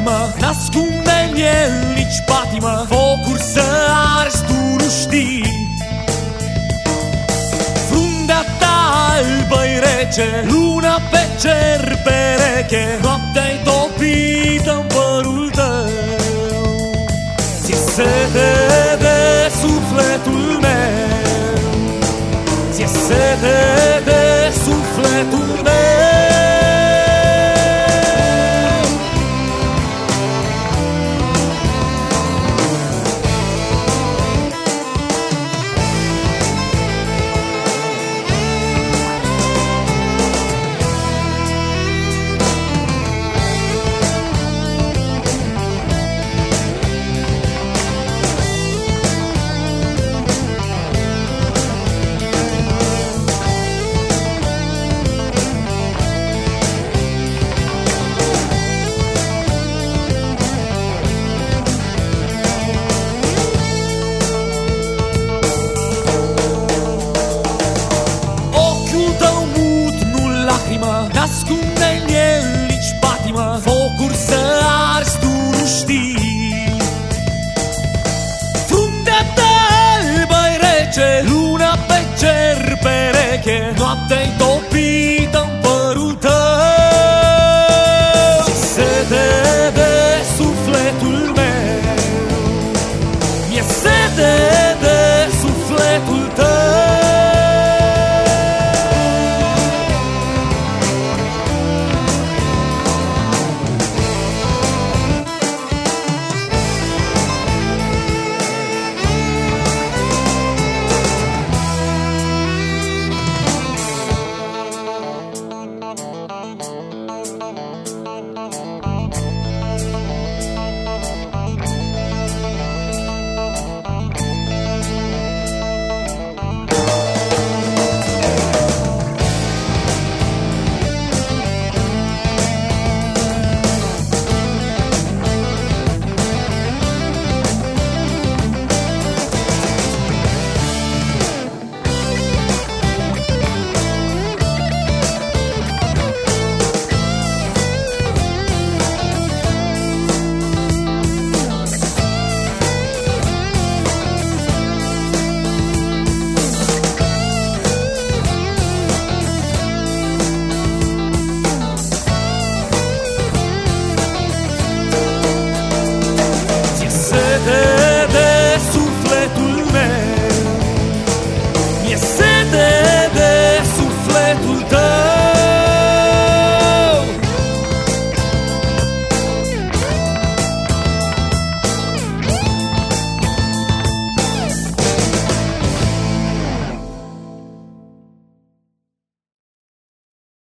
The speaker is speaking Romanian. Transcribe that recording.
lacrimă N-ascunde în el nici patimă Focuri să arzi tu nu știi. Frundea ta albă rece Luna pe cer pereche Noaptea-i Focuri să arzi, tu nu știi. Fruntea ta albă rece Luna pe cer pereche Noaptea-i topit